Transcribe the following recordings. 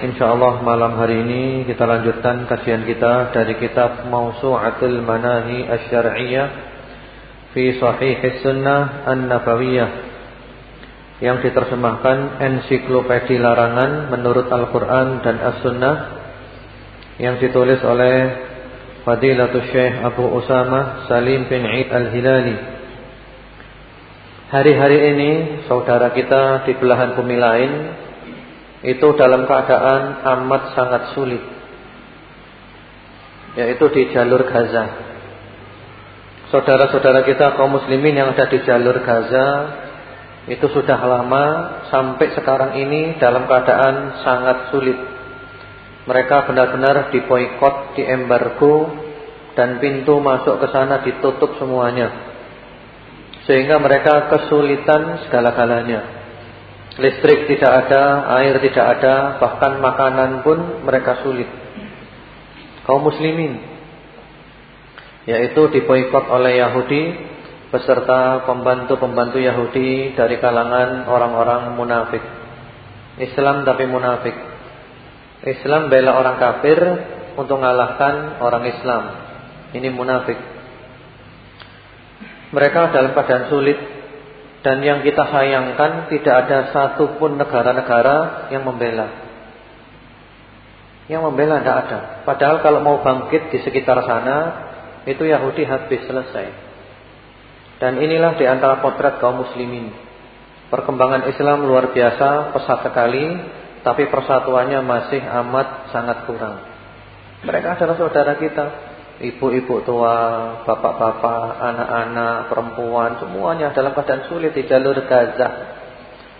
InsyaAllah malam hari ini kita lanjutkan kajian kita dari kitab Mausu'atul Manahi Asy-Syar'iyyah fi Sahih Sunnah An-Nabawiyah yang diterjemahkan ensiklopedi larangan menurut Al-Qur'an dan As-Sunnah yang ditulis oleh Fadilatul Syekh Abu Usama Salim bin Eid Al-Hilali. Hari-hari ini saudara kita di belahan bumi lain itu dalam keadaan amat sangat sulit yaitu di jalur Gaza. Saudara-saudara kita kaum muslimin yang ada di jalur Gaza itu sudah lama sampai sekarang ini dalam keadaan sangat sulit. Mereka benar-benar diboikot, diembargo dan pintu masuk ke sana ditutup semuanya. Sehingga mereka kesulitan segala-galanya. Listrik tidak ada, air tidak ada, bahkan makanan pun mereka sulit. Kaum muslimin yaitu diboikot oleh Yahudi beserta pembantu-pembantu Yahudi dari kalangan orang-orang munafik. Islam tapi munafik. Islam bela orang kafir untuk mengalahkan orang Islam. Ini munafik. Mereka dalam keadaan sulit dan yang kita sayangkan tidak ada satupun negara-negara yang membela. Yang membela tidak ada. Padahal kalau mau bangkit di sekitar sana, itu Yahudi habis selesai. Dan inilah di antara potret kaum muslimin. Perkembangan Islam luar biasa, pesat sekali, tapi persatuannya masih amat sangat kurang. Mereka adalah saudara kita. Ibu-ibu tua, bapak-bapak, anak-anak, perempuan Semuanya dalam keadaan sulit di jalur Gaza.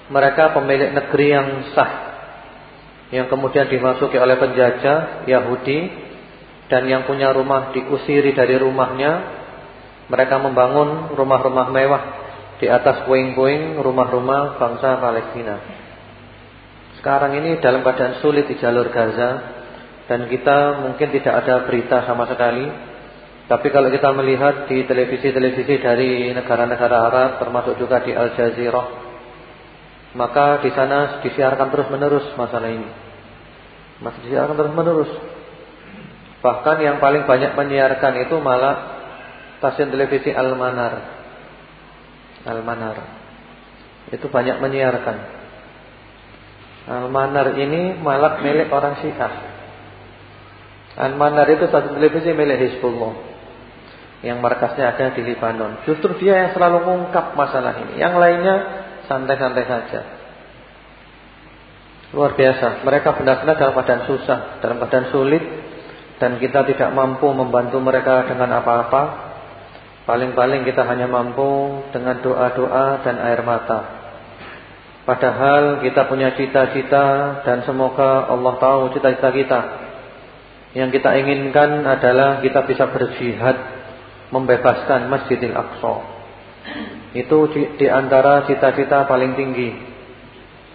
Mereka pemilik negeri yang sah Yang kemudian dimasuki oleh penjajah Yahudi Dan yang punya rumah diusiri dari rumahnya. Mereka membangun rumah-rumah mewah Di atas puing-puing rumah-rumah bangsa Palestina. Sekarang ini dalam keadaan sulit di jalur Gaza dan kita mungkin tidak ada berita sama sekali. Tapi kalau kita melihat di televisi-televisi dari negara-negara Arab termasuk juga di Al Jazeera, maka di sana disiarkan terus-menerus masalah ini. Masih disiarkan terus-menerus. Bahkan yang paling banyak menyiarkan itu malah stasiun televisi Al Manar. Al Manar. Itu banyak menyiarkan. Al Manar ini malah milik orang Syiah. Al-Manar itu satu televisi milik Hizbullah. Yang markasnya ada di Libanon. Justru dia yang selalu mengungkap masalah ini. Yang lainnya santai-santai saja. Luar biasa. Mereka benar-benar dalam keadaan susah Dalam keadaan sulit Dan kita tidak mampu membantu mereka dengan apa-apa. Paling-paling kita hanya mampu Dengan doa-doa dan air mata. Padahal kita punya cita-cita Dan semoga Allah tahu cita-cita kita yang kita inginkan adalah kita bisa berjihad membebaskan Masjidil Aqsa. Itu di antara cita-cita paling tinggi.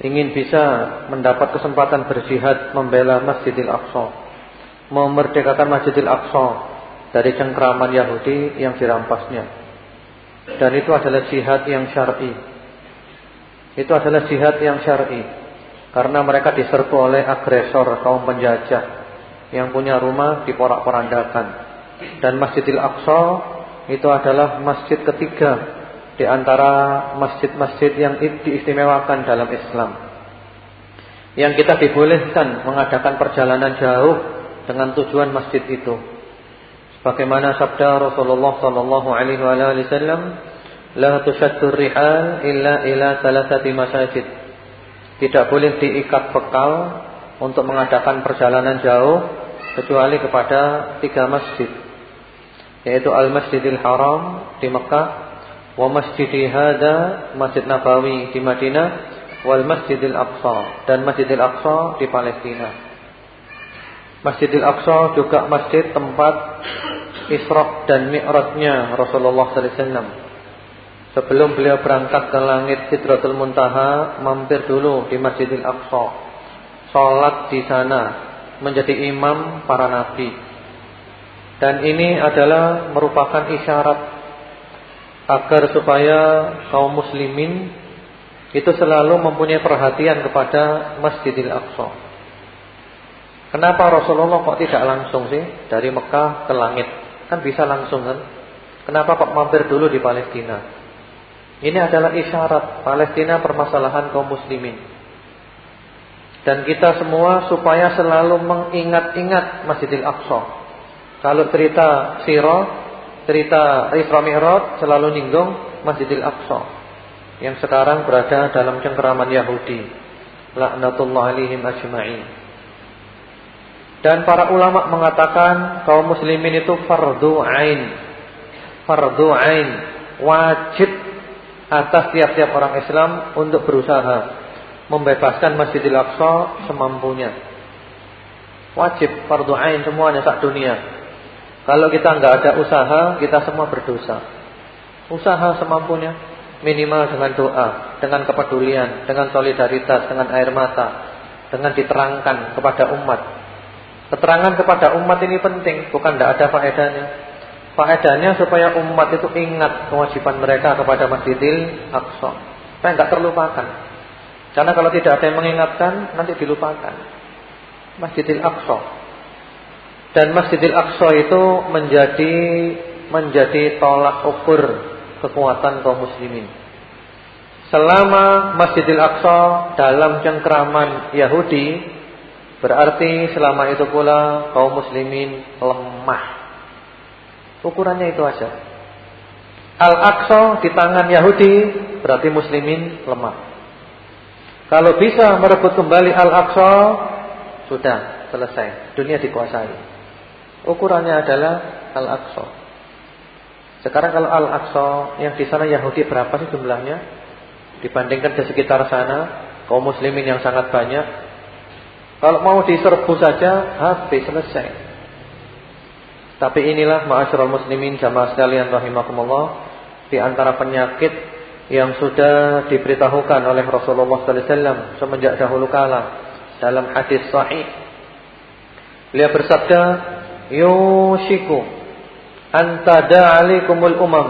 Ingin bisa mendapat kesempatan berjihad membela Masjidil Aqsa. Memerdekakan Masjidil Aqsa dari cengkraman Yahudi yang dirampasnya. Dan itu adalah jihad yang syar'i. Itu adalah jihad yang syar'i. Karena mereka diserbu oleh agresor kaum penjajah yang punya rumah diporak-porandakan. Dan Masjidil Aqsa itu adalah masjid ketiga di antara masjid-masjid yang diistimewakan dalam Islam. yang kita dibolehkan mengadakan perjalanan jauh dengan tujuan masjid itu. Bagaimana sabda Rasulullah sallallahu alaihi wasallam, "La tushaddu rihal illa ila thalathati masajid." Tidak boleh diikat bekal untuk mengadakan perjalanan jauh kecuali kepada tiga masjid yaitu Al-Masjidil Haram di Mekah wa Masjidi Hada Masjid Nabawi di Madinah wal Masjidil Aqsa dan Masjidil Aqsa di Palestina. Masjidil Aqsa juga masjid tempat Isra dan Mi'rajnya Rasulullah sallallahu alaihi wasallam. Sebelum beliau berangkat ke langit Sidratul Muntaha, mampir dulu di Masjidil Aqsa. Salat di sana, menjadi imam para nabi. Dan ini adalah merupakan isyarat agar supaya kaum muslimin itu selalu mempunyai perhatian kepada Masjidil Aqsa. Kenapa Rasulullah kok tidak langsung sih dari Mekah ke langit? Kan bisa langsung kan? Kenapa kok mampir dulu di Palestina? Ini adalah isyarat Palestina permasalahan kaum muslimin. Dan kita semua supaya selalu mengingat-ingat Masjidil Aqsa. Kalau cerita Sirah, cerita Isra Mi'raj selalu nyinggung Masjidil Aqsa yang sekarang berada dalam cengkeraman Yahudi. Laknatullah alaihim ajma'in. Dan para ulama mengatakan kaum muslimin itu fardu ain. Fardu ain, wajib atas tiap-tiap orang Islam untuk berusaha membebaskan Masjidil Aqsa semampunya. Wajib fardu ain semuanya sak dunia. Kalau kita nggak ada usaha, kita semua berdosa. Usaha semampunya, minimal dengan doa, dengan kepedulian, dengan solidaritas, dengan air mata, dengan diterangkan kepada umat. Keterangan kepada umat ini penting, bukan tidak ada faedahnya. Faedahnya supaya umat itu ingat kewajiban mereka kepada Masjidil Aqsa. Supaya nggak terlupakan. Karena kalau tidak ada yang mengingatkan, nanti dilupakan. Masjidil Aqsa dan Masjidil Aqsa itu menjadi menjadi tolak ukur kekuatan kaum muslimin. Selama Masjidil Aqsa dalam cengkraman Yahudi, berarti selama itu pula kaum muslimin lemah. Ukurannya itu aja. Al-Aqsa di tangan Yahudi berarti muslimin lemah. Kalau bisa merebut kembali Al-Aqsa, sudah selesai. Dunia dikuasai. Ukurannya adalah Al-Aqsa. Sekarang kalau Al-Aqsa yang di sana Yahudi berapa sih jumlahnya? Dibandingkan di sekitar sana kaum muslimin yang sangat banyak. Kalau mau diserbu saja habis selesai. Tapi inilah ma'asyiral muslimin jamaah sekalian rahimakumullah di antara penyakit yang sudah diberitahukan oleh Rasulullah sallallahu alaihi wasallam semenjak dahulu kala dalam hadis sahih. Beliau bersabda, yushiku an tada'alikumul umam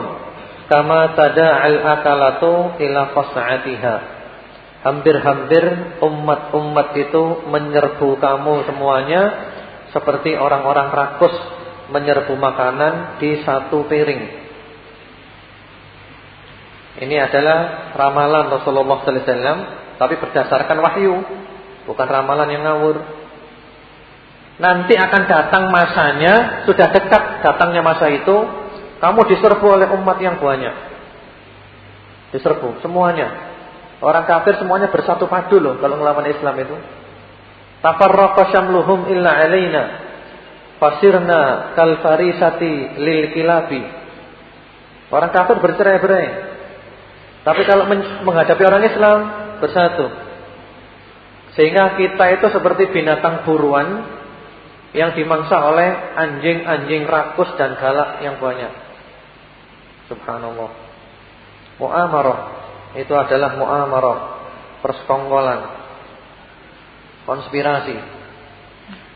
kama tada'al akalatu ila qas'atiha hampir-hampir umat-umat itu menyerbu kamu semuanya seperti orang-orang rakus menyerbu makanan di satu piring ini adalah ramalan Rasulullah sallallahu alaihi wasallam tapi berdasarkan wahyu bukan ramalan yang ngawur Nanti akan datang masanya, sudah dekat datangnya masa itu, kamu diserbu oleh umat yang banyak. Diserbu semuanya. Orang kafir semuanya bersatu padu loh kalau melawan Islam itu. Tafarraqa illa alaina. Fasirna kal farisati lil kilabi. Orang kafir bercerai-berai. Tapi kalau menghadapi orang Islam bersatu. Sehingga kita itu seperti binatang buruan yang dimangsa oleh anjing-anjing rakus dan galak yang banyak. Subhanallah. Muamarah itu adalah muamarah, persekongkolan, konspirasi.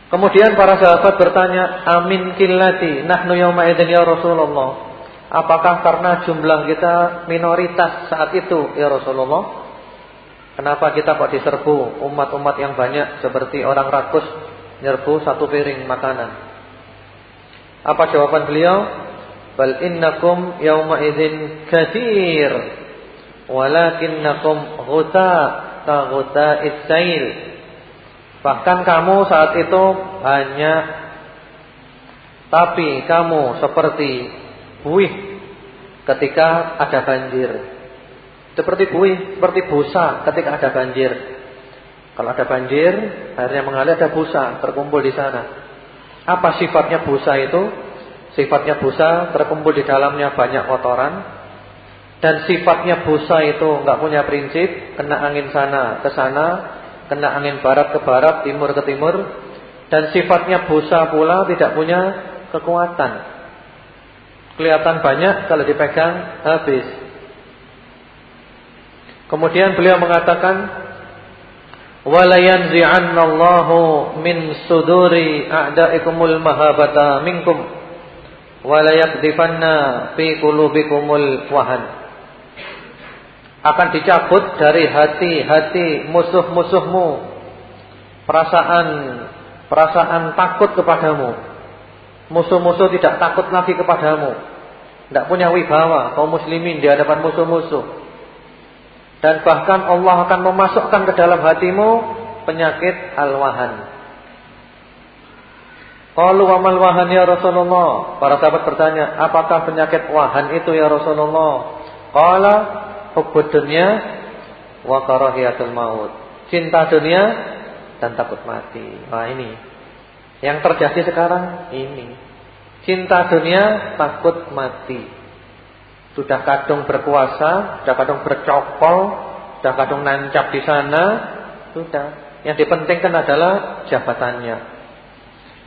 Kemudian para sahabat bertanya, "Amin killati nahnu yauma idzin ya Rasulullah?" Apakah karena jumlah kita minoritas saat itu ya Rasulullah? Kenapa kita kok diserbu umat-umat yang banyak seperti orang rakus nyerbu satu piring makanan. Apa jawaban beliau? Bal innakum yawma idzin katsir walakinnakum ghuta ka ghuta isail Bahkan kamu saat itu banyak tapi kamu seperti buih ketika ada banjir. Seperti buih, seperti busa ketika ada banjir. Kalau ada banjir, airnya mengalir ada busa terkumpul di sana. Apa sifatnya busa itu? Sifatnya busa terkumpul di dalamnya banyak kotoran dan sifatnya busa itu enggak punya prinsip, kena angin sana ke sana, kena angin barat ke barat, timur ke timur dan sifatnya busa pula tidak punya kekuatan. Kelihatan banyak kalau dipegang habis. Kemudian beliau mengatakan wala yanzi'annallahu min suduri a'daikumul mahabata minkum wala yakdifanna fi qulubikumul wahan akan dicabut dari hati-hati musuh-musuhmu perasaan perasaan takut kepadamu musuh-musuh tidak takut lagi kepadamu tidak punya wibawa kaum muslimin di hadapan musuh-musuh dan bahkan Allah akan memasukkan ke dalam hatimu penyakit al-wahan. Qalu wa mal wahan ya Rasulullah? Para sahabat bertanya, apakah penyakit wahan itu ya Rasulullah? Qala hubbud dunya wa karahiyatul maut. Cinta dunia dan takut mati. Nah ini yang terjadi sekarang ini. Cinta dunia, takut mati. Sudah kadung berkuasa, sudah kadung bercokol, sudah kadung nancap di sana, sudah. Yang dipentingkan adalah jabatannya.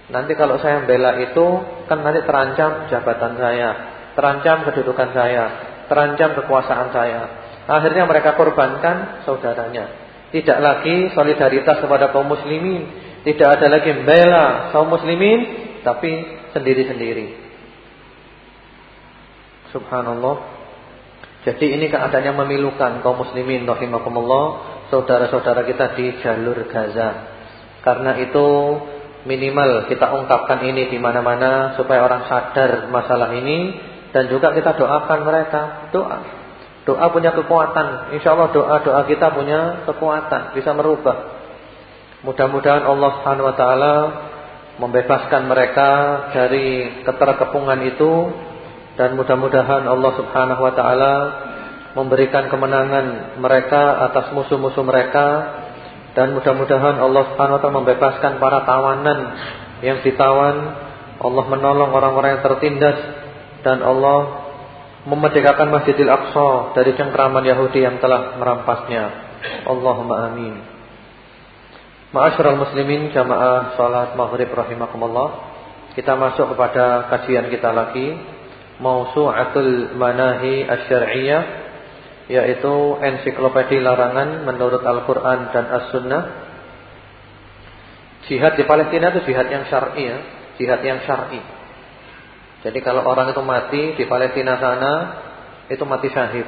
Nanti kalau saya membela itu, kan nanti terancam jabatan saya, terancam kedudukan saya, terancam kekuasaan saya. Akhirnya mereka korbankan saudaranya. Tidak lagi solidaritas kepada kaum muslimin, tidak ada lagi membela kaum muslimin, tapi sendiri-sendiri. Subhanallah. Jadi ini keadaannya memilukan kaum muslimin saudara-saudara kita di jalur Gaza. Karena itu minimal kita ungkapkan ini di mana-mana supaya orang sadar masalah ini dan juga kita doakan mereka. Doa. Doa punya kekuatan. Insya Allah doa-doa kita punya kekuatan, bisa merubah. Mudah-mudahan Allah Subhanahu wa taala membebaskan mereka dari keterkepungan itu dan mudah-mudahan Allah Subhanahu wa taala memberikan kemenangan mereka atas musuh-musuh mereka dan mudah-mudahan Allah Subhanahu wa taala membebaskan para tawanan yang ditawan. Allah menolong orang-orang yang tertindas dan Allah memerdekakan Masjidil Aqsa dari cengkraman Yahudi yang telah merampasnya. Allahumma amin Ma'asyiral muslimin jamaah salat maghrib rahimakumullah kita masuk kepada kajian kita lagi Mausu'atul Manahi Asy-Syar'iyyah yaitu ensiklopedi larangan menurut Al-Qur'an dan As-Sunnah. Jihad di Palestina itu jihad yang syar'i ya, jihad yang syar'i. Jadi kalau orang itu mati di Palestina sana itu mati syahid.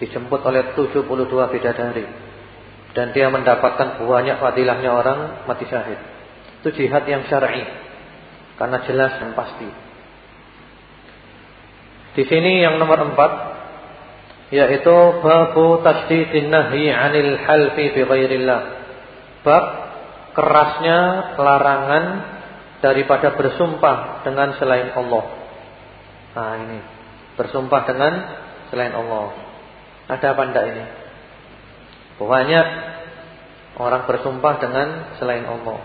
Dijemput oleh 72 bidadari dan dia mendapatkan banyak fadilahnya orang mati syahid. Itu jihad yang syar'i. Karena jelas dan pasti. Di sini yang nomor empat yaitu babu tasdidin nahyi 'anil halfi bi ghairillah. Bab kerasnya larangan daripada bersumpah dengan selain Allah. Nah ini bersumpah dengan selain Allah. Ada apa enggak ini? Banyak orang bersumpah dengan selain Allah.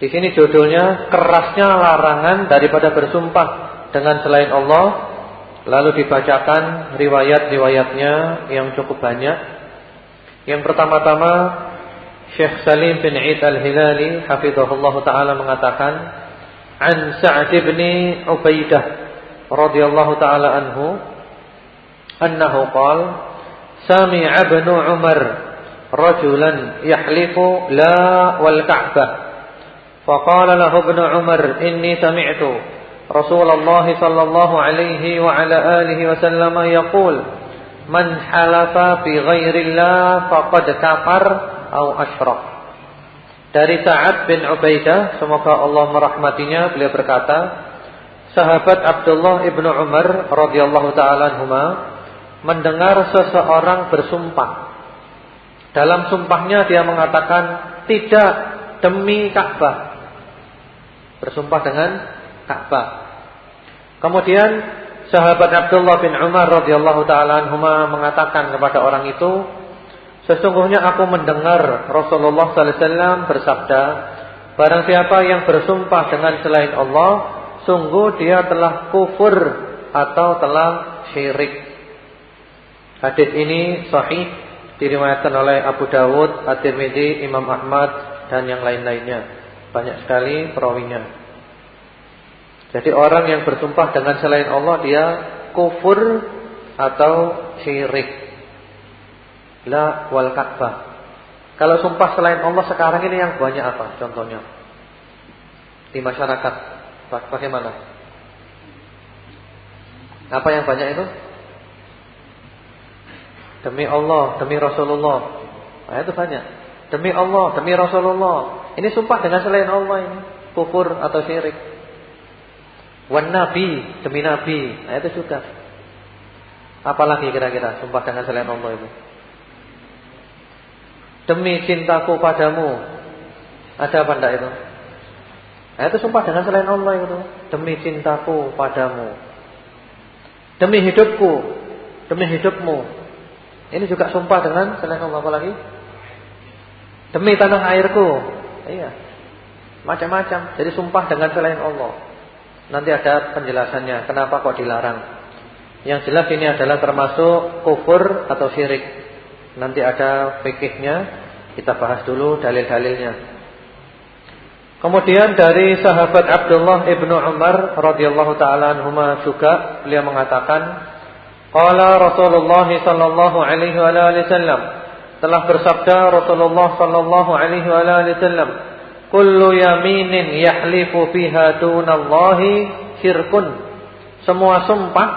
Di sini judulnya kerasnya larangan daripada bersumpah dengan selain Allah Lalu dibacakan riwayat-riwayatnya yang cukup banyak. Yang pertama-tama Syekh Salim bin Eid Al-Hilali hafizahullah taala mengatakan an Sa'd bin Ubaidah radhiyallahu taala anhu annahu qala sami'a ibn Umar rajulan yahlifu la wal ka'bah. Faqala lahu Ibnu Umar, "Inni sami'tu Rasulullah sallallahu alaihi wa ala alihi wa wasallam yaqul, "Man halafa bi ghairillah faqad kafar au asyrak." Dari Sa'ad bin Ubaidah, semoga Allah merahmatinya, beliau berkata, sahabat Abdullah ibnu Umar radhiyallahu taala mendengar seseorang bersumpah dalam sumpahnya dia mengatakan tidak demi Ka'bah. Bersumpah dengan Ka'bah. Kemudian sahabat Abdullah bin Umar radhiyallahu taala anhuma mengatakan kepada orang itu, sesungguhnya aku mendengar Rasulullah sallallahu alaihi wasallam bersabda, barang siapa yang bersumpah dengan selain Allah, sungguh dia telah kufur atau telah syirik. Hadis ini sahih diriwayatkan oleh Abu Dawud, At-Tirmidzi, Imam Ahmad dan yang lain-lainnya. Banyak sekali perawinya. Jadi orang yang bersumpah dengan selain Allah dia kufur atau syirik. La wal Ka'bah. Kalau sumpah selain Allah sekarang ini yang banyak apa contohnya? Di masyarakat bagaimana? Apa yang banyak itu? Demi Allah, demi Rasulullah. Nah, itu banyak. Demi Allah, demi Rasulullah. Ini sumpah dengan selain Allah ini. Kufur atau syirik. Wan Nabi, demi Nabi. Nah, itu juga. Apalagi kira-kira sumpah dengan selain Allah itu. Demi cintaku padamu. Ada apa enggak itu? Nah, itu sumpah dengan selain Allah itu. Demi cintaku padamu. Demi hidupku. Demi hidupmu. Ini juga sumpah dengan selain Allah apa lagi? Demi tanah airku. Iya. Macam-macam. Jadi sumpah dengan selain Allah. Nanti ada penjelasannya kenapa kok dilarang. Yang jelas ini adalah termasuk kufur atau syirik. Nanti ada fikihnya. Kita bahas dulu dalil-dalilnya. Kemudian dari sahabat Abdullah ibnu Umar radhiyallahu taala anhuma juga beliau mengatakan Qala Rasulullah sallallahu alaihi wa alihi wasallam. Telah bersabda Rasulullah sallallahu alaihi wa alihi wasallam kullu yaminin yahlifu fiha dunallahi syirkun. Semua sumpah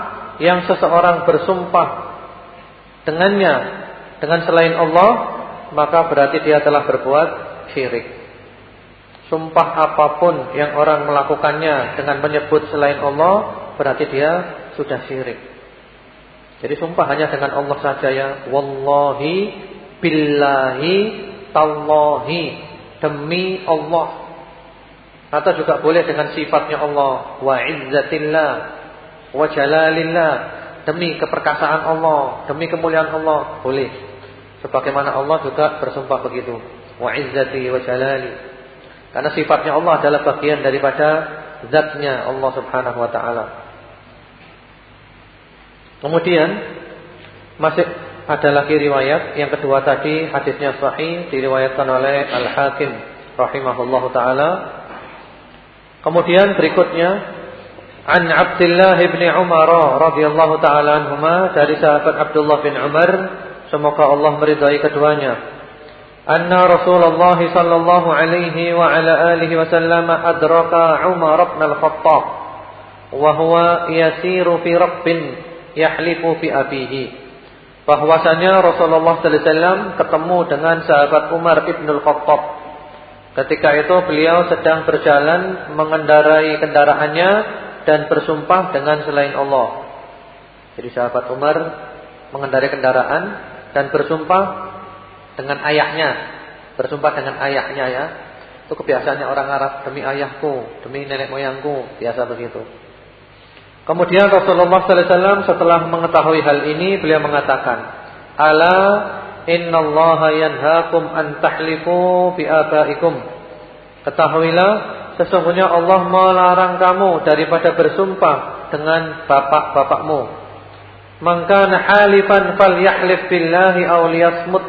yang seseorang bersumpah dengannya dengan selain Allah maka berarti dia telah berbuat syirik. Sumpah apa pun yang orang melakukannya dengan menyebut selain Allah berarti dia sudah syirik jadi sumpah hanya dengan Allah saja ya. Wallahi billahi tallahi demi Allah. Atau juga boleh dengan sifatnya Allah wa izzatillah wa jalalillah demi keperkasaan Allah, demi kemuliaan Allah, boleh. Sebagaimana Allah juga bersumpah begitu. Wa izzati wa jalali. Karena sifatnya Allah adalah bagian daripada zatnya Allah Subhanahu wa taala. Kemudian masih ada lagi riwayat yang kedua tadi hadisnya sahih diriwayatkan oleh Al Hakim rahimahullahu taala. Kemudian berikutnya An Abdullah bin Umar radhiyallahu taala anhuma dari sahabat Abdullah bin Umar semoga Allah meridai keduanya. Anna Rasulullah sallallahu alaihi wa ala alihi wasallam adraka Umar bin Al-Khattab wa huwa yasiru fi rabbin yahlifu fi abihi. Bahwasanya Rasulullah sallallahu alaihi wasallam ketemu dengan sahabat Umar bin Al-Khattab. Ketika itu beliau sedang berjalan mengendarai kendaraannya dan bersumpah dengan selain Allah. Jadi sahabat Umar mengendarai kendaraan dan bersumpah dengan ayahnya. Bersumpah dengan ayahnya ya. Itu kebiasaannya orang Arab demi ayahku, demi nenek moyangku, biasa begitu. Kemudian Rasulullah sallallahu alaihi wasallam setelah mengetahui hal ini beliau mengatakan, "Ala innallaha yanhaakum an tahlifu bi abaikum." Ketahuilah sesungguhnya Allah melarang kamu daripada bersumpah dengan bapak-bapakmu. Maka halifan falyahlif billahi aw liyasmut.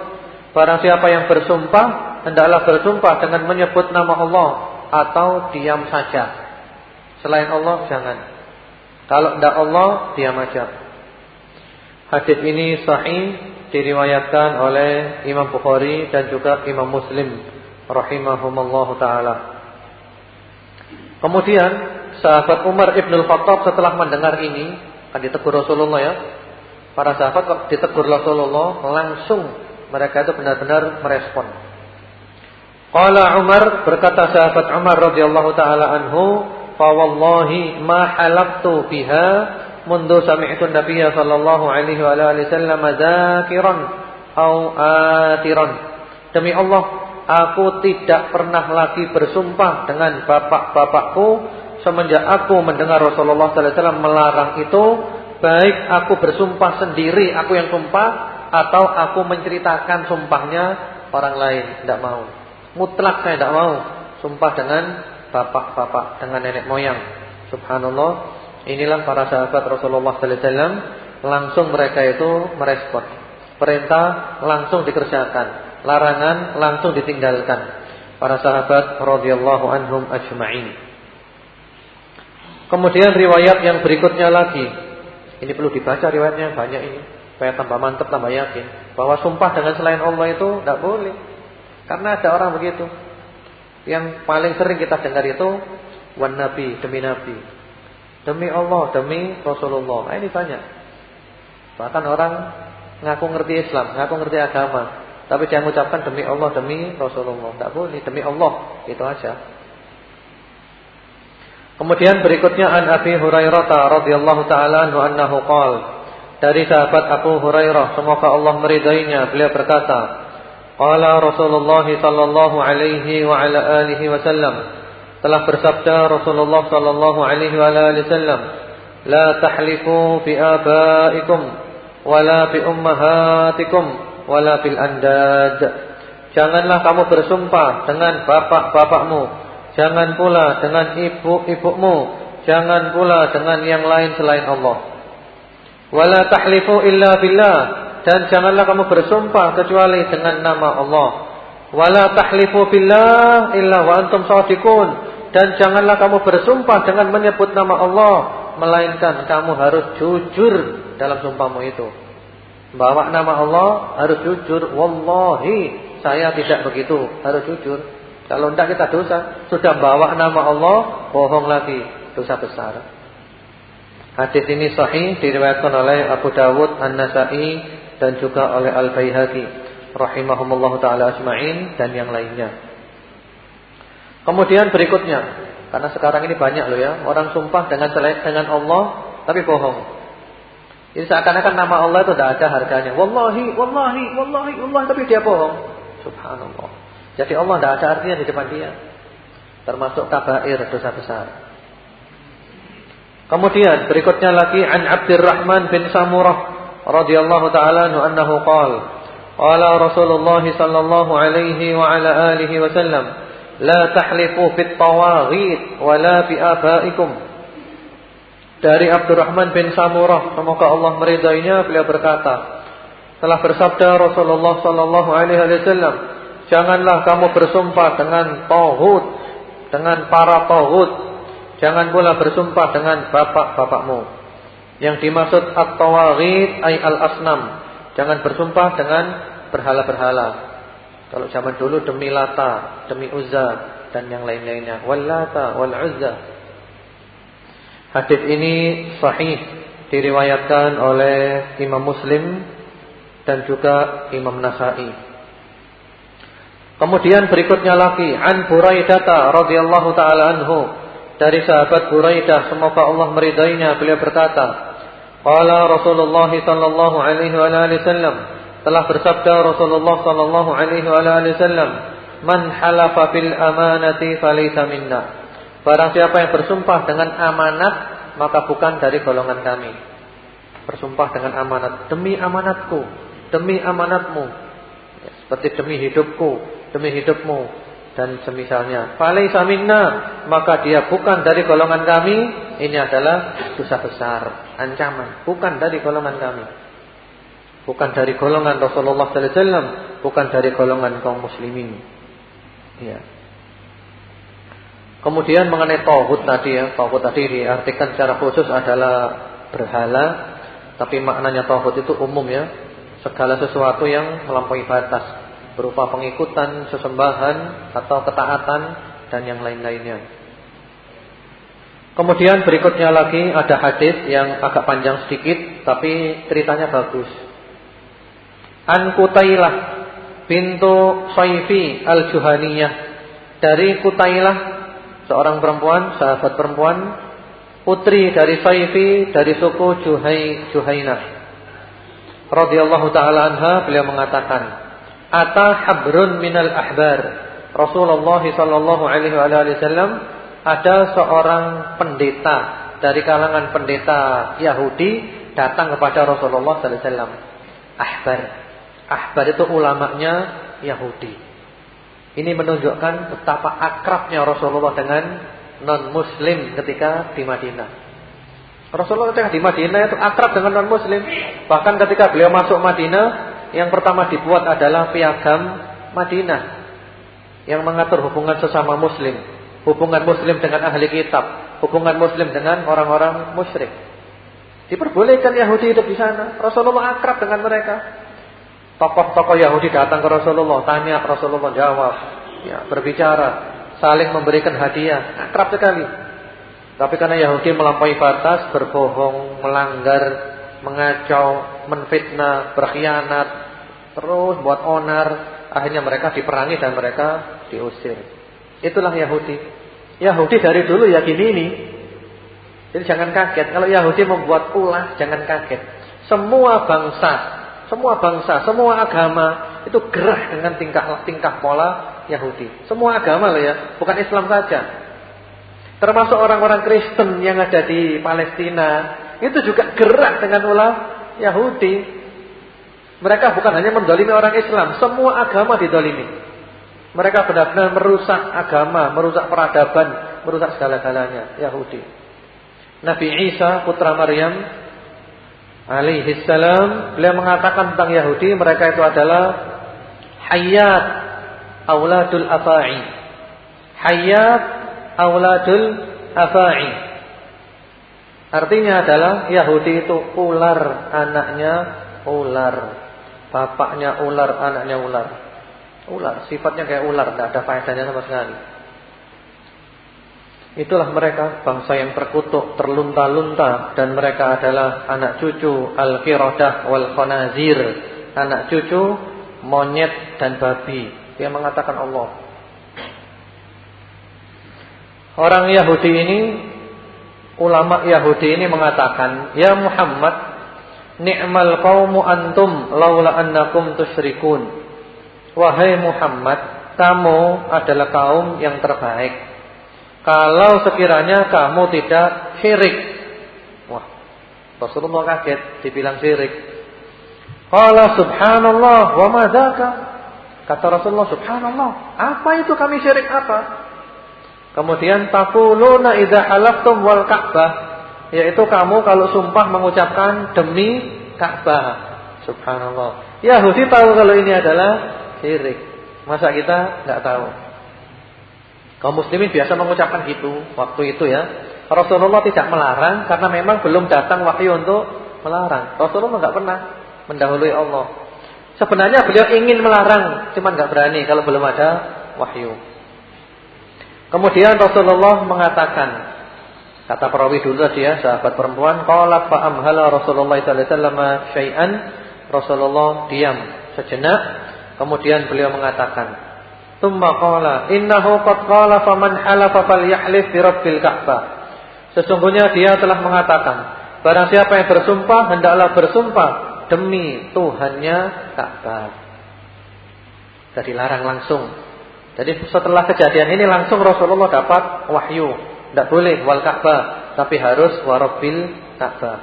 Barang siapa yang bersumpah hendaklah bersumpah dengan menyebut nama Allah atau diam saja. Selain Allah jangan. Kalau tidak Allah diam aja. Hadis ini sahih diriwayatkan oleh Imam Bukhari dan juga Imam Muslim rahimahumallahu taala. Kemudian sahabat Umar Ibn Khattab setelah mendengar ini kan ditegur Rasulullah ya. Para sahabat ditegur Rasulullah langsung mereka itu benar-benar merespon. Qala Umar berkata sahabat Umar radhiyallahu taala anhu fa wallahi ma halaftu biha. Mundu sami'tu Nabiy sallallahu alaihi wa alihi wasallam dzakiran au atiran. Demi Allah aku tidak pernah lagi bersumpah dengan bapak-bapakku semenjak aku mendengar Rasulullah sallallahu alaihi wasallam melarang itu, baik aku bersumpah sendiri, aku yang sumpah atau aku menceritakan sumpahnya orang lain, tidak mau. Mutlak saya tidak mau sumpah dengan bapak-bapak, dengan nenek moyang. Subhanallah, inilah para sahabat Rasulullah sallallahu alaihi wasallam langsung mereka itu merespon. Perintah langsung dikerjakan larangan langsung ditinggalkan para sahabat radhiyallahu anhum ajma'in. Kemudian riwayat yang berikutnya lagi. Ini perlu dibaca riwayatnya banyak ini supaya tambah mantap, tambah yakin bahwa sumpah dengan selain Allah itu tidak boleh. Karena ada orang begitu. Yang paling sering kita dengar itu wan nabi demi nabi. Demi Allah, demi Rasulullah. Nah, ini banyak. Bahkan orang ngaku ngerti Islam, ngaku ngerti agama, tapi dia mengucapkan demi Allah, demi Rasulullah. Tidak boleh, demi Allah. Itu aja. Kemudian berikutnya an Abi Hurairah radhiyallahu taala anhu annahu qala dari sahabat Abu Hurairah semoga Allah meridainya beliau berkata qala Rasulullah sallallahu alaihi wa ala alihi wasallam telah bersabda Rasulullah sallallahu alaihi wa alihi wasallam la tahlifu bi abaikum wala bi ummahatikum wala bil andad. Janganlah kamu bersumpah dengan bapak-bapakmu, jangan pula dengan ibu-ibumu, jangan pula dengan yang lain selain Allah. Wala tahlifu illa billah dan janganlah kamu bersumpah kecuali dengan nama Allah. Wala tahlifu billah illa wa antum shadiqun dan janganlah kamu bersumpah dengan menyebut nama Allah melainkan kamu harus jujur dalam sumpahmu itu. Bawa nama Allah harus jujur. Wallahi saya tidak begitu. Harus jujur. Kalau tidak kita dosa. Sudah bawa nama Allah, bohong lagi. Dosa besar. Hadis ini sahih diriwayatkan oleh Abu Dawud, An-Nasa'i dan juga oleh Al-Baihaqi rahimahumullah taala ajmain dan yang lainnya. Kemudian berikutnya, karena sekarang ini banyak loh ya, orang sumpah dengan dengan Allah tapi bohong. Ini seakan-akan nama Allah itu tidak ada harganya. Wallahi, wallahi, wallahi, wallahi. Tapi dia bohong. Subhanallah. Jadi Allah tidak ada artinya di depan dia. Termasuk kabair, dosa besar. Kemudian berikutnya lagi an Abdurrahman bin Samurah radhiyallahu taala anhu qala qala Rasulullah sallallahu alaihi wa ala alihi wasallam la tahlifu fit tawaghit wa la bi abaikum dari Abdurrahman bin Samurah semoga Allah meridainya beliau berkata telah bersabda Rasulullah sallallahu alaihi wasallam janganlah kamu bersumpah dengan tauhid dengan para tauhid jangan pula bersumpah dengan bapak-bapakmu yang dimaksud at-tawaghid ay al-asnam. Jangan bersumpah dengan berhala-berhala. Kalau zaman dulu demi Lata demi Uzza dan yang lain-lainnya. Wallata wal Uzza Hadis ini sahih diriwayatkan oleh Imam Muslim dan juga Imam Nasai. Kemudian berikutnya lagi an Buraidah radhiyallahu taala anhu dari sahabat Buraidah semoga Allah meridainya beliau berkata Qala Rasulullah sallallahu alaihi wa alihi wasallam telah bersabda Rasulullah sallallahu alaihi wa alihi wasallam man halafa bil amanati falaysa minna. Barang siapa yang bersumpah dengan amanat Maka bukan dari golongan kami. Bersumpah dengan amanat Demi amanatku Demi amanatmu. Seperti demi hidupku Demi hidupmu Dan semisalnya Falaysa minna Maka dia bukan dari golongan kami. Ini adalah dosa besar Ancaman. Bukan dari golongan kami. Bukan dari golongan Rasulullah SAW Bukan dari golongan kaum muslimin. Ya. Kemudian mengenai tauhid tadi ya, tauhid tadi diartikan secara khusus adalah berhala, tapi maknanya tauhid itu umum ya, segala sesuatu yang melampaui batas berupa pengikutan, sesembahan atau ketaatan dan yang lain-lainnya. Kemudian berikutnya lagi ada hadis yang agak panjang sedikit tapi ceritanya bagus. An Kutailah pintu Saifi Al-Juhaniyah dari Kutailah seorang perempuan, sahabat perempuan, putri dari Saifi dari suku Juhai Juhainah. Radhiyallahu taala anha beliau mengatakan, ata habrun minal ahbar. Rasulullah sallallahu alaihi wasallam ada seorang pendeta dari kalangan pendeta Yahudi datang kepada Rasulullah sallallahu alaihi wasallam. Ahbar. Ahbar itu ulamanya Yahudi. Ini menunjukkan betapa akrabnya Rasulullah dengan non-muslim ketika di Madinah. Rasulullah ketika di Madinah itu akrab dengan non-muslim. Bahkan ketika beliau masuk Madinah, yang pertama dibuat adalah piagam Madinah yang mengatur hubungan sesama muslim, hubungan muslim dengan ahli kitab, hubungan muslim dengan orang-orang musyrik. Diperbolehkan Yahudi hidup di sana. Rasulullah akrab dengan mereka. Tokoh-tokoh Yahudi datang ke Rasulullah, tanya Rasulullah jawab, ya, berbicara, saling memberikan hadiah, akrab sekali. Tapi karena Yahudi melampaui batas, berbohong, melanggar, mengacau, menfitnah, berkhianat, terus buat onar, akhirnya mereka diperangi dan mereka diusir. Itulah Yahudi. Yahudi dari dulu ya ini. Jadi jangan kaget kalau Yahudi membuat ulah, jangan kaget. Semua bangsa, semua bangsa, semua agama itu gerah dengan tingkah tingkah pola Yahudi. Semua agama loh ya, bukan Islam saja. Termasuk orang-orang Kristen yang ada di Palestina itu juga gerak dengan ulah Yahudi. Mereka bukan hanya mendolimi orang Islam, semua agama didolimi. Mereka benar-benar merusak agama, merusak peradaban, merusak segala-galanya. Yahudi. Nabi Isa putra Maryam alaihi salam beliau mengatakan tentang Yahudi mereka itu adalah hayat auladul afa'i. Hayat auladul afa'i. Artinya adalah Yahudi itu ular, anaknya ular. Bapaknya ular, anaknya ular. Ular, sifatnya kayak ular, tidak ada faedahnya sama sekali. Itulah mereka bangsa yang terkutuk, terlunta-lunta dan mereka adalah anak cucu al-qiradah wal khanazir, anak cucu monyet dan babi. Dia mengatakan Allah. Orang Yahudi ini ulama Yahudi ini mengatakan, "Ya Muhammad, Ni'mal qaumu antum laula annakum tusyrikun. Wahai Muhammad, kamu adalah kaum yang terbaik. Kalau sekiranya kamu tidak syirik. Wah, Rasulullah kaget dibilang syirik. Qala subhanallah wa ma Kata Rasulullah subhanallah, apa itu kami syirik apa? Kemudian taquluna idza halaftum wal ka'bah yaitu kamu kalau sumpah mengucapkan demi Ka'bah. Subhanallah. Yahudi tahu kalau ini adalah syirik. Masa kita nggak tahu? Kaum muslimin biasa mengucapkan gitu waktu itu ya. Rasulullah tidak melarang karena memang belum datang wahyu untuk melarang. Rasulullah nggak pernah mendahului Allah. Sebenarnya beliau ingin melarang, cuman nggak berani kalau belum ada wahyu. Kemudian Rasulullah mengatakan, Kata perawi dulu tadi ya, sahabat perempuan, qala fa amhala Rasulullah sallallahu alaihi wasallam syai'an. Rasulullah diam sejenak, kemudian beliau mengatakan, "Tsumma qala, innahu qad qala faman halafa falyahlif bi rabbil Ka'bah." Sesungguhnya dia telah mengatakan, barang siapa yang bersumpah hendaklah bersumpah demi Tuhannya Ka'bah. Jadi larang langsung. Jadi setelah kejadian ini langsung Rasulullah dapat wahyu tidak boleh wal Ka'bah, tapi harus warabbil Ka'bah.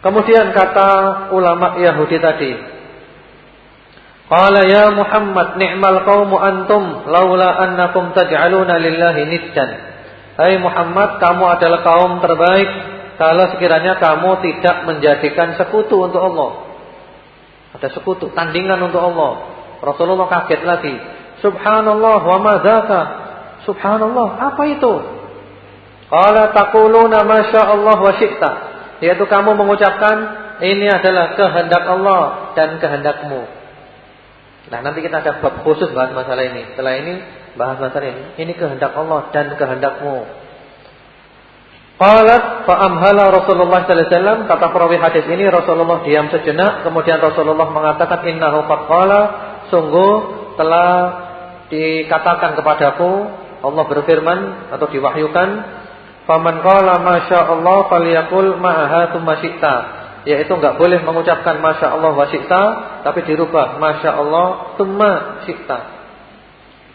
Kemudian kata ulama Yahudi tadi, Qala ya Muhammad ni'mal qaumu antum laula annakum taj'aluna lillahi niddan. Hai Muhammad, kamu adalah kaum terbaik kalau sekiranya kamu tidak menjadikan sekutu untuk Allah. Ada sekutu, tandingan untuk Allah. Rasulullah kaget lagi. Subhanallah wa ma Subhanallah, apa itu? Qala taquluna Allah wa syi'ta. Yaitu kamu mengucapkan ini adalah kehendak Allah dan kehendakmu. Nah, nanti kita ada bab khusus bahas masalah ini. Setelah ini bahas masalah ini. Ini kehendak Allah dan kehendakmu. Qalat fa amhala Rasulullah sallallahu alaihi wasallam kata perawi hadis ini Rasulullah diam sejenak kemudian Rasulullah mengatakan innahu qad qala sungguh telah dikatakan kepadaku Allah berfirman atau diwahyukan Faman qala Allah falyakul ma'aha tsumma syi'ta. Yaitu enggak boleh mengucapkan masya Allah wa syi'ta, tapi dirubah Masya Allah Tumma syi'ta.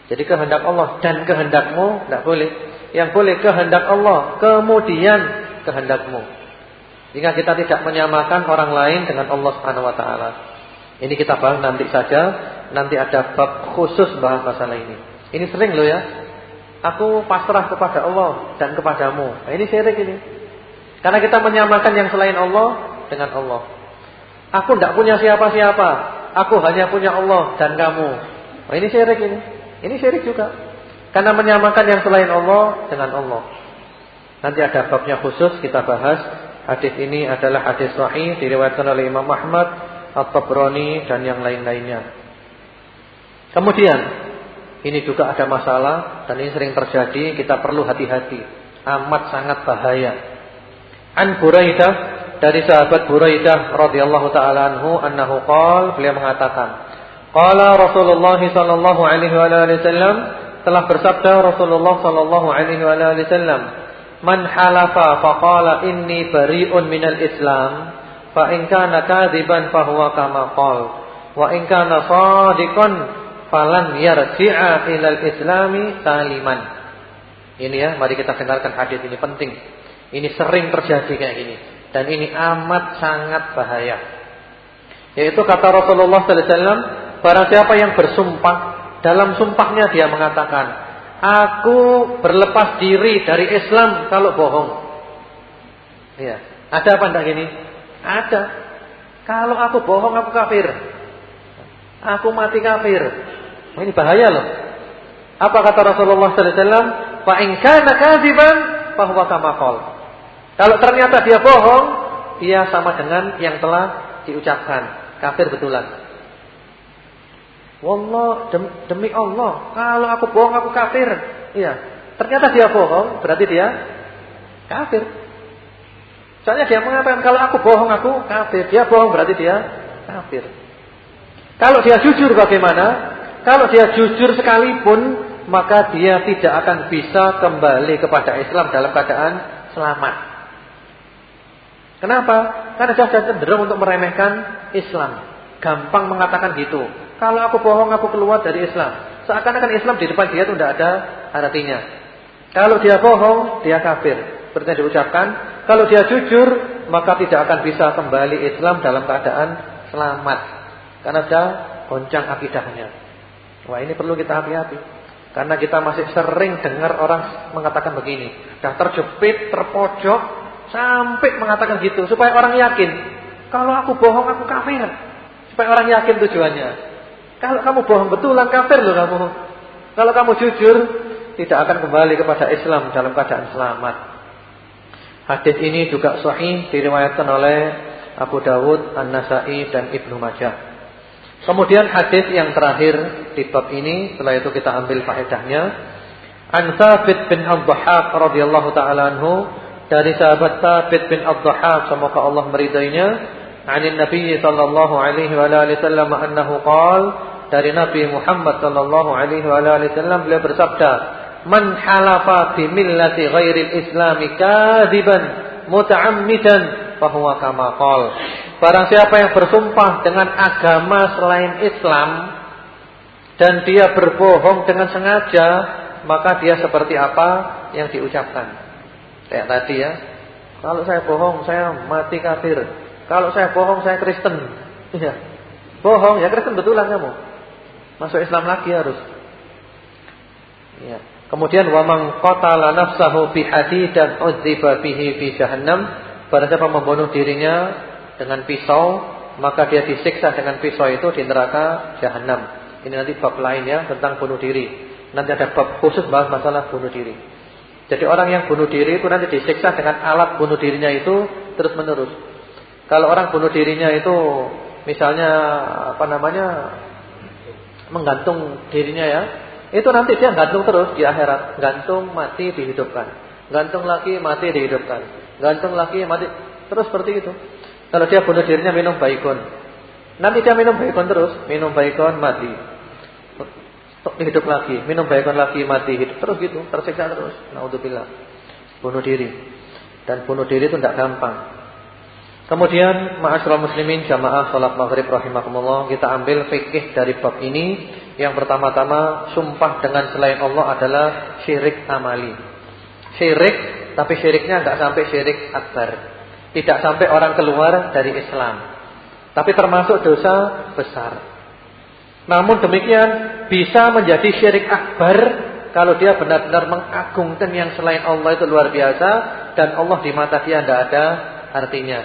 Jadi kehendak Allah dan kehendakmu Tidak boleh. Yang boleh kehendak Allah Kemudian kehendakmu. Jika kita tidak menyamakan orang lain Dengan Allah subhanahu wa ta'ala. Ini kita bahas nanti saja. Nanti ada bab khusus bahas masalah ini. Ini sering loh ya Aku pasrah kepada Allah dan kepadamu nah, Ini syirik ini Karena kita menyamakan yang selain Allah Dengan Allah Aku tidak punya siapa-siapa. Aku hanya punya Allah dan kamu. Oh, ini syirik ini. Ini syirik juga. Karena menyamakan yang selain Allah dengan Allah. Nanti ada babnya khusus kita bahas. Hadis ini adalah hadis sahih diriwayatkan oleh Imam Ahmad, At-Tabrani dan yang lain-lainnya. Kemudian ini juga ada masalah dan ini sering terjadi, kita perlu hati-hati. Amat sangat bahaya. An Buraidah dari sahabat Buraidah radhiyallahu taala anhu annahu qala beliau mengatakan qala Rasulullah sallallahu alaihi wasallam telah bersabda Rasulullah sallallahu alaihi wasallam man halafa faqala inni bari'un minal islam fa in kana kadiban fa huwa kama qala wa in kana shadiqan falan yarji'a ilal islami saliman ini ya mari kita dengarkan hadis ini penting ini sering terjadi kayak gini dan ini amat sangat bahaya. Yaitu kata Rasulullah sallallahu alaihi wasallam, barang siapa yang bersumpah, dalam sumpahnya dia mengatakan, "Aku berlepas diri dari Islam kalau bohong." Iya. Ada apa enggak gini? Ada. Kalau aku bohong aku kafir. Aku mati kafir. Oh, ini bahaya loh. Apa kata Rasulullah wasallam? "Fa in kana kadziban fa huwa kama qala." Kalau ternyata dia bohong, dia sama dengan yang telah diucapkan. Kafir betulan. Wallah demi Allah, kalau aku bohong aku kafir. Iya. Ternyata dia bohong, berarti dia kafir. Soalnya dia mengatakan kalau aku bohong aku kafir. Dia bohong berarti dia kafir. Kalau dia jujur bagaimana? Kalau dia jujur sekalipun, maka dia tidak akan bisa kembali kepada Islam dalam keadaan selamat. Kenapa? Karena dia cenderung untuk meremehkan Islam. Gampang mengatakan gitu. Kalau aku bohong aku keluar dari Islam. Seakan-akan Islam di depan dia itu tidak ada artinya. Kalau dia bohong, dia kafir. Seperti yang diucapkan. Kalau dia jujur, maka tidak akan bisa kembali Islam dalam keadaan selamat. Karena sudah goncang akidahnya. Wah ini perlu kita hati-hati. Karena kita masih sering dengar orang mengatakan begini. Sudah terjepit, terpojok, Sampai mengatakan gitu supaya orang yakin. Kalau aku bohong aku kafir. Supaya orang yakin tujuannya. Kalau kamu bohong betulan kafir loh kamu. Kalau kamu jujur tidak akan kembali kepada Islam dalam keadaan selamat. Hadis ini juga sahih diriwayatkan oleh Abu Dawud, An-Nasai dan Ibnu Majah. Kemudian hadis yang terakhir di bab ini, setelah itu kita ambil faedahnya. An Thabit bin Abdullah radhiyallahu taala anhu dari sahabat Thabit bin Abdullah semoga Allah meridainya anin Nabi sallallahu alaihi wa alihi wasallam annahu qala dari Nabi Muhammad sallallahu alaihi wa alihi wasallam beliau bersabda man halafa bi millati ghairil islam kadiban muta'ammidan fahuwa kama qala barang siapa yang bersumpah dengan agama selain Islam dan dia berbohong dengan sengaja maka dia seperti apa yang diucapkan Kayak tadi ya. Kalau saya bohong saya mati kafir. Kalau saya bohong saya Kristen. Iya. Bohong ya Kristen betulan kamu. Masuk Islam lagi harus. Iya. Kemudian wa man qatala nafsahu bi hadidan udziba bihi fi jahannam. Barang siapa membunuh dirinya dengan pisau, maka dia disiksa dengan pisau itu di neraka jahanam. Ini nanti bab lain ya tentang bunuh diri. Nanti ada bab khusus bahas masalah bunuh diri. Jadi orang yang bunuh diri itu nanti disiksa dengan alat bunuh dirinya itu terus menerus. Kalau orang bunuh dirinya itu misalnya apa namanya menggantung dirinya ya, itu nanti dia gantung terus di akhirat, gantung mati dihidupkan, gantung lagi mati dihidupkan, gantung lagi mati terus seperti itu. Kalau dia bunuh dirinya minum baikon, nanti dia minum baikon terus, minum baikon mati, hidup lagi, minum baygon lagi, mati, hidup terus gitu, tersiksa terus. Nauzubillah. Bunuh diri. Dan bunuh diri itu tidak gampang. Kemudian ma'asyiral muslimin jamaah salat maghrib rahimakumullah kita ambil fikih dari bab ini yang pertama-tama sumpah dengan selain Allah adalah syirik amali. Syirik tapi syiriknya enggak sampai syirik akbar. Tidak sampai orang keluar dari Islam. Tapi termasuk dosa besar. Namun demikian bisa menjadi syirik akbar kalau dia benar-benar mengagungkan yang selain Allah itu luar biasa dan Allah di mata dia tidak ada artinya.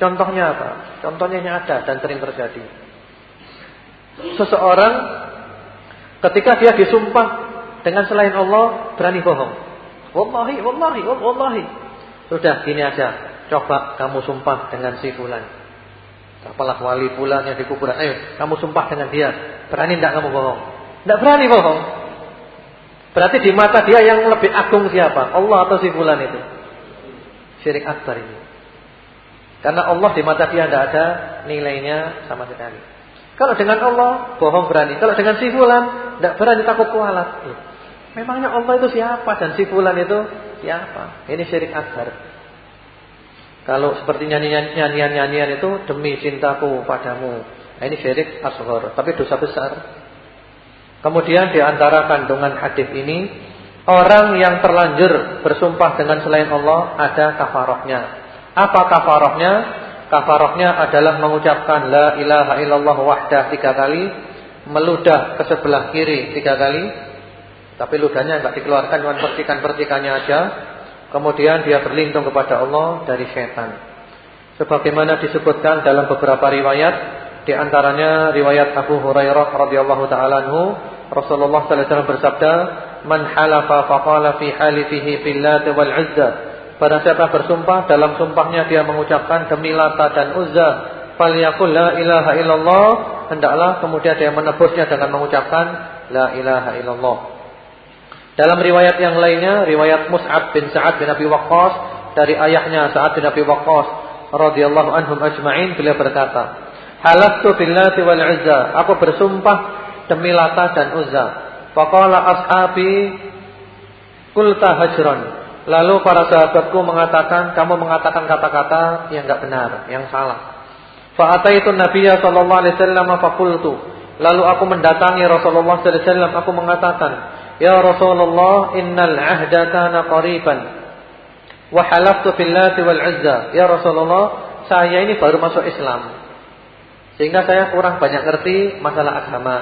Contohnya apa? Contohnya yang ada dan sering terjadi. Seseorang ketika dia disumpah dengan selain Allah berani bohong. Wallahi, wallahi, wallahi. Sudah gini aja. Coba kamu sumpah dengan si fulan. Apalah wali fulan yang di kuburan. Ayo, kamu sumpah dengan dia. Berani tidak kamu bohong? Tidak berani bohong. Berarti di mata dia yang lebih agung siapa? Allah atau si fulan itu? Syirik akbar ini. Karena Allah di mata dia tidak ada nilainya sama sekali. Kalau dengan Allah bohong berani. Kalau dengan si fulan tidak berani takut kualat. Memangnya Allah itu siapa dan si fulan itu siapa? Ini syirik akbar. Kalau seperti nyanyian-nyanyian itu demi cintaku padamu. Nah, ini syirik asghar, tapi dosa besar. Kemudian di antara kandungan hadis ini, orang yang terlanjur bersumpah dengan selain Allah ada kafarohnya. Apa kafarahnya? Kafarahnya adalah mengucapkan la ilaha illallah wahdah tiga kali, meludah ke sebelah kiri tiga kali, tapi ludahnya enggak dikeluarkan, cuma percikan-percikannya aja. Kemudian dia berlindung kepada Allah dari setan. Sebagaimana disebutkan dalam beberapa riwayat, di antaranya riwayat Abu Hurairah radhiyallahu taala anhu, Rasulullah sallallahu alaihi wasallam bersabda, "Man halafa faqala fi halifihi fillat wal 'izza" Pada siapa bersumpah dalam sumpahnya dia mengucapkan demi Lata dan Uzza, falyaqul la ilaha illallah, hendaklah kemudian dia menebusnya dengan mengucapkan la ilaha illallah. Dalam riwayat yang lainnya, riwayat Mus'ab bin Sa'ad bin Abi Waqqas dari ayahnya Sa'ad bin Abi Waqqas radhiyallahu anhum ajma'in beliau berkata, "Halaftu billati wal Uzza." Aku bersumpah demi Lata dan Uzza. Faqala ashabi qulta hajran. Lalu para sahabatku mengatakan, kamu mengatakan kata-kata yang enggak benar, yang salah. Fa'ataitu Nabiya sallallahu alaihi wasallam faqultu. Lalu aku mendatangi Rasulullah sallallahu alaihi wasallam, aku mengatakan, "Ya Rasulullah, innal 'ahda kana qariban." Wa halaftu billahi wal 'izza. Ya Rasulullah, saya ini baru masuk Islam. Sehingga saya kurang banyak ngerti masalah agama.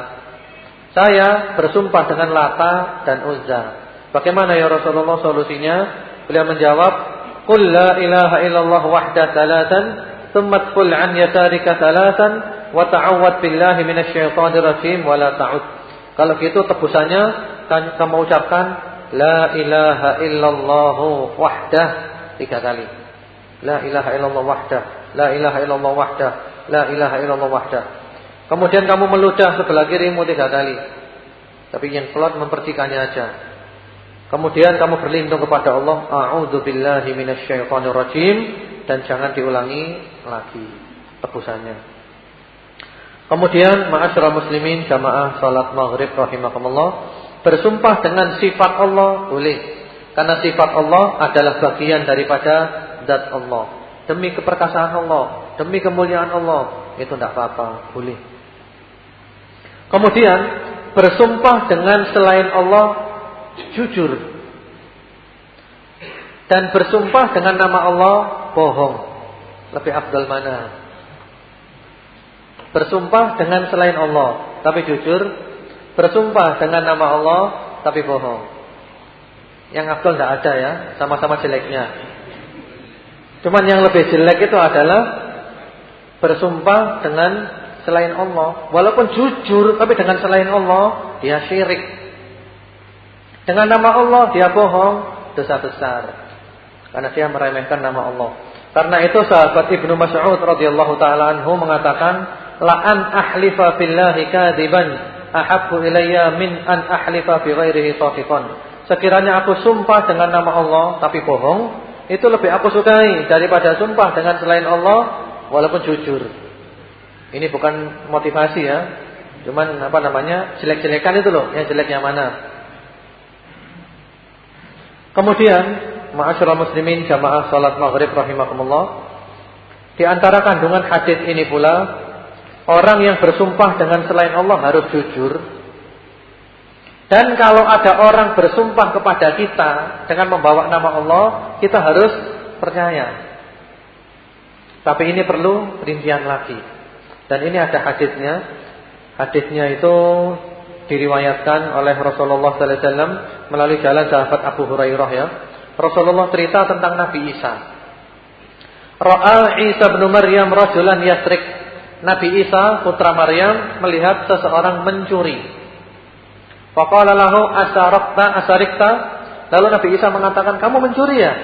Saya bersumpah dengan Lata dan Uzza. Bagaimana ya Rasulullah solusinya? Beliau menjawab, "Qul la ilaha illallah wahda thalathan, thumma tqul an yatarika thalathan wa ta'awwad billahi minasyaitonir rajim wa la ta'ud." Kalau gitu tebusannya kamu ucapkan la ilaha illallah wahdah tiga kali. La ilaha illallah wahdah, la ilaha illallah wahdah, la ilaha illallah wahdah. Kemudian kamu meludah sebelah kirimu tiga kali. Tapi yang keluar mempercikannya aja. Kemudian kamu berlindung kepada Allah, a'udzu billahi minasyaitonir rajim dan jangan diulangi lagi tebusannya. Kemudian ma'asyiral muslimin jamaah salat maghrib rahimakumullah, bersumpah dengan sifat Allah boleh. Karena sifat Allah adalah bagian daripada zat Allah. Demi keperkasaan Allah, demi kemuliaan Allah, itu tidak apa-apa, boleh. Kemudian bersumpah dengan selain Allah jujur dan bersumpah dengan nama Allah bohong. Lebih afdal mana? Bersumpah dengan selain Allah tapi jujur, bersumpah dengan nama Allah tapi bohong. Yang afdal tidak ada ya, sama-sama jeleknya. Cuman yang lebih jelek itu adalah bersumpah dengan selain Allah, walaupun jujur tapi dengan selain Allah dia syirik. Dengan nama Allah dia bohong, dosa besar. Karena dia meremehkan nama Allah. Karena itu sahabat Ibnu Mas'ud radhiyallahu taala anhu mengatakan, "La an ahlifa billahi kadiban ahabbu ilayya min an ahlifa bi ghairihi sadiqan." Sekiranya aku sumpah dengan nama Allah tapi bohong, itu lebih aku sukai daripada sumpah dengan selain Allah walaupun jujur. Ini bukan motivasi ya. Cuman apa namanya? Jelek-jelekan itu loh, yang jelek yang mana? Kemudian, ma'asyiral muslimin jamaah salat maghrib rahimakumullah. Di antara kandungan hadis ini pula Orang yang bersumpah dengan selain Allah harus jujur Dan kalau ada orang bersumpah kepada kita Dengan membawa nama Allah Kita harus percaya Tapi ini perlu rincian lagi Dan ini ada hadisnya Hadisnya itu diriwayatkan oleh Rasulullah sallallahu alaihi wasallam melalui jalan sahabat Abu Hurairah ya. Rasulullah cerita tentang Nabi Isa. Ra'a Isa bin Maryam rajulan yasrik. Nabi Isa putra Maryam melihat seseorang mencuri. Faqala lahu asarakta asarikta. Lalu Nabi Isa mengatakan, "Kamu mencuri ya?"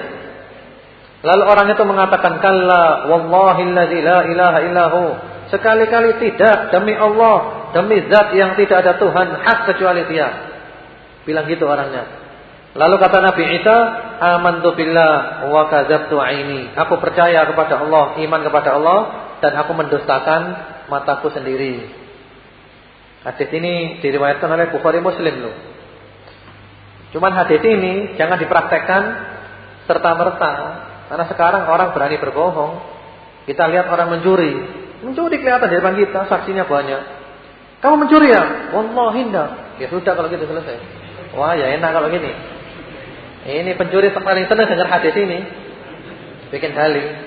Lalu orang itu mengatakan, "Kalla wallahi allazi la ilaha illahu." Sekali-kali tidak demi Allah, demi zat yang tidak ada Tuhan hak kecuali Dia. Bilang gitu orangnya. Lalu kata Nabi Isa, "Amantu billah wa kadzabtu aini." Aku percaya kepada Allah, iman kepada Allah dan aku mendustakan mataku sendiri. Hadis ini diriwayatkan oleh Bukhari Muslim loh. Cuman hadis ini jangan dipraktekkan serta-merta karena sekarang orang berani berbohong. Kita lihat orang mencuri, mencuri kelihatan di depan kita, saksinya banyak. Kamu mencuri ya? Wallahi enggak. Ya sudah kalau gitu selesai. Wah, ya enak kalau gini. Ini pencuri paling senang dengar hadis ini. Bikin dalil.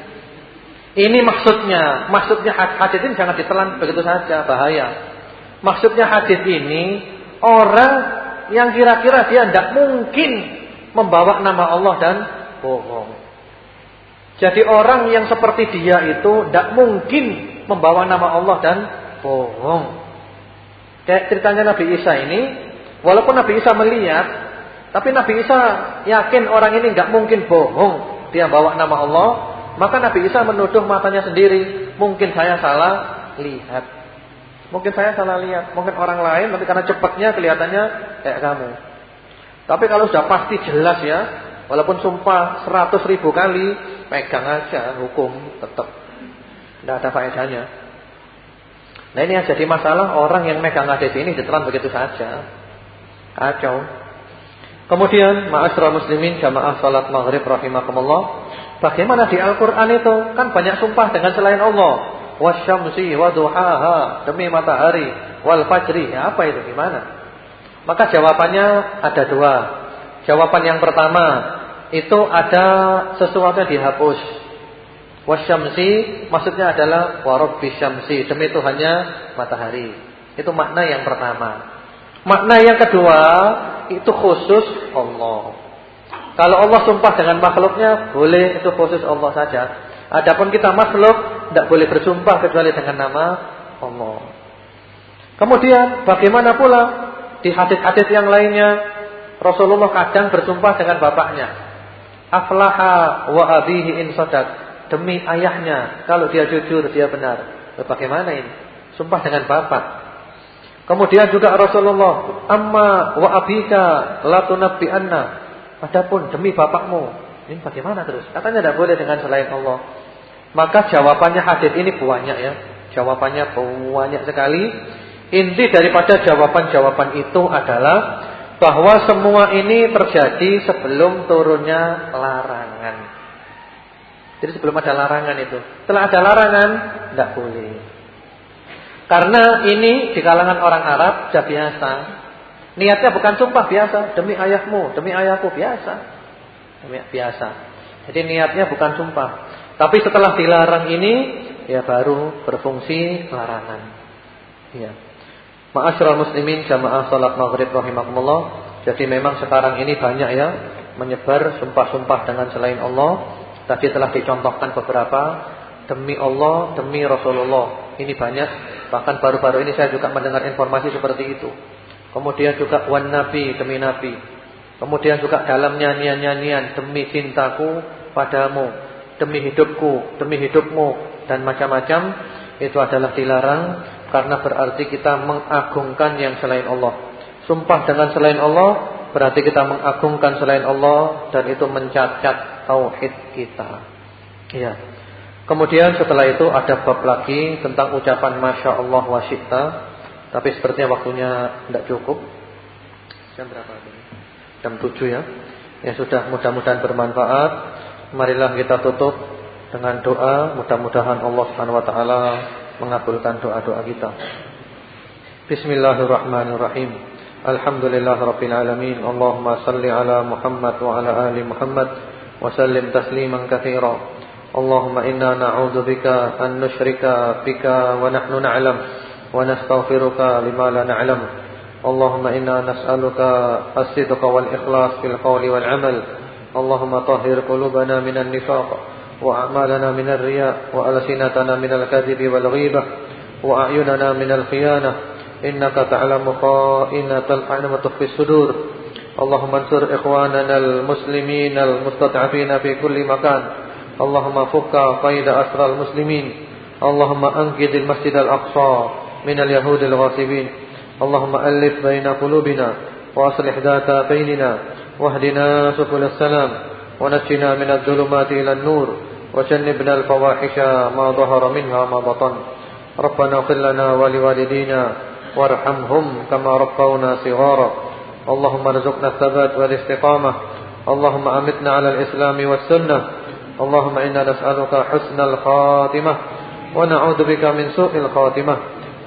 Ini maksudnya, maksudnya hadis ini jangan ditelan begitu saja, bahaya. Maksudnya hadis ini orang yang kira-kira dia tidak mungkin membawa nama Allah dan bohong. Jadi orang yang seperti dia itu tidak mungkin membawa nama Allah dan bohong. Kayak ceritanya Nabi Isa ini, walaupun Nabi Isa melihat tapi Nabi Isa yakin orang ini nggak mungkin bohong. Dia bawa nama Allah. Maka Nabi Isa menuduh matanya sendiri. Mungkin saya salah lihat. Mungkin saya salah lihat. Mungkin orang lain. Tapi karena cepatnya kelihatannya kayak kamu. Tapi kalau sudah pasti jelas ya. Walaupun sumpah seratus ribu kali. Pegang aja hukum tetap. Tidak ada faedahnya. Nah ini yang jadi masalah. Orang yang megang hadis ini ditelan begitu saja. Kacau. Kemudian ma'asyiral muslimin jamaah salat maghrib rahimakumullah. Bagaimana di Al-Qur'an itu? Kan banyak sumpah dengan selain Allah. Wasyamsi wa duhaha, demi matahari, wal fajri. Ya, apa itu gimana? Maka jawabannya ada dua. Jawaban yang pertama, itu ada sesuatu yang dihapus. Wasyamsi maksudnya adalah warabbis syamsi, demi Tuhannya matahari. Itu makna yang pertama. Makna yang kedua itu khusus Allah. Kalau Allah sumpah dengan makhluknya boleh itu khusus Allah saja. Adapun kita makhluk tidak boleh bersumpah kecuali dengan nama Allah. Kemudian bagaimana pula di hadis-hadis yang lainnya Rasulullah kadang bersumpah dengan bapaknya. Aflaha wa abihi in. Demi ayahnya kalau dia jujur dia benar. Bagaimana ini? Sumpah dengan bapak. Kemudian juga Rasulullah, "Amma wa abika la tunabbi anna." Adapun demi bapakmu, ini bagaimana terus? Katanya tidak boleh dengan selain Allah. Maka jawabannya hadis ini banyak ya. Jawabannya banyak sekali. Inti daripada jawaban-jawaban itu adalah bahwa semua ini terjadi sebelum turunnya larangan. Jadi sebelum ada larangan itu. Setelah ada larangan, tidak boleh. Karena ini di kalangan orang Arab sudah biasa. Niatnya bukan sumpah biasa, demi ayahmu, demi ayahku biasa. Demi biasa. Jadi niatnya bukan sumpah. Tapi setelah dilarang ini ya baru berfungsi larangan. Ya. Ma'asyiral muslimin jamaah salat maghrib rahimakumullah. Jadi memang sekarang ini banyak ya menyebar sumpah-sumpah dengan selain Allah. Tadi telah dicontohkan beberapa demi Allah, demi Rasulullah. Ini banyak Bahkan baru-baru ini saya juga mendengar informasi seperti itu. Kemudian juga wan nabi demi nabi. Kemudian juga dalam nyanyian-nyanyian demi cintaku padamu, demi hidupku, demi hidupmu dan macam-macam itu adalah dilarang karena berarti kita mengagungkan yang selain Allah. Sumpah dengan selain Allah berarti kita mengagungkan selain Allah dan itu mencacat tauhid kita. Iya. Kemudian setelah itu ada bab lagi tentang ucapan Masya Allah wa syi'ta Tapi sepertinya waktunya tidak cukup Jam berapa ini? Jam 7 ya Ya sudah mudah-mudahan bermanfaat Marilah kita tutup dengan doa mudah-mudahan Allah Subhanahu wa taala mengabulkan doa-doa kita. Bismillahirrahmanirrahim. Alhamdulillahirabbil alamin. Allahumma salli ala Muhammad wa ala ali Muhammad wa sallim tasliman katsira. Allahumma inna na'udzu bika an nusyrika bika wa nahnu na'lam wa nastaghfiruka lima la na'lam. Allahumma inna nas'aluka as-sidqa wal ikhlas fil qawli wal 'amal. Allahumma tahhir qulubana minan nifaq وأعمالنا من الرياء وألسنتنا من الكذب والغيبة وأعيننا من الخيانة إنك تعلم خائنة الأعين وتخفي الصدور اللهم انصر إخواننا المسلمين المستضعفين في كل مكان اللهم فك قيد أسرى المسلمين اللهم أنقذ المسجد الأقصى من اليهود الغاصبين. اللهم ألف بين قلوبنا وأصلح ذات بيننا واهدنا سبل السلام ونجنا من الظلمات إلى النور وجنبنا الفواحش ما ظهر منها ما بطن. ربنا اغفر لنا ولوالدينا وارحمهم كما ربونا صغارا. اللهم ارزقنا الثبات والاستقامة. اللهم أمتنا على الإسلام والسنة. اللهم إنا نسألك حسن الخاتمة ونعوذ بك من سوء الخاتمة.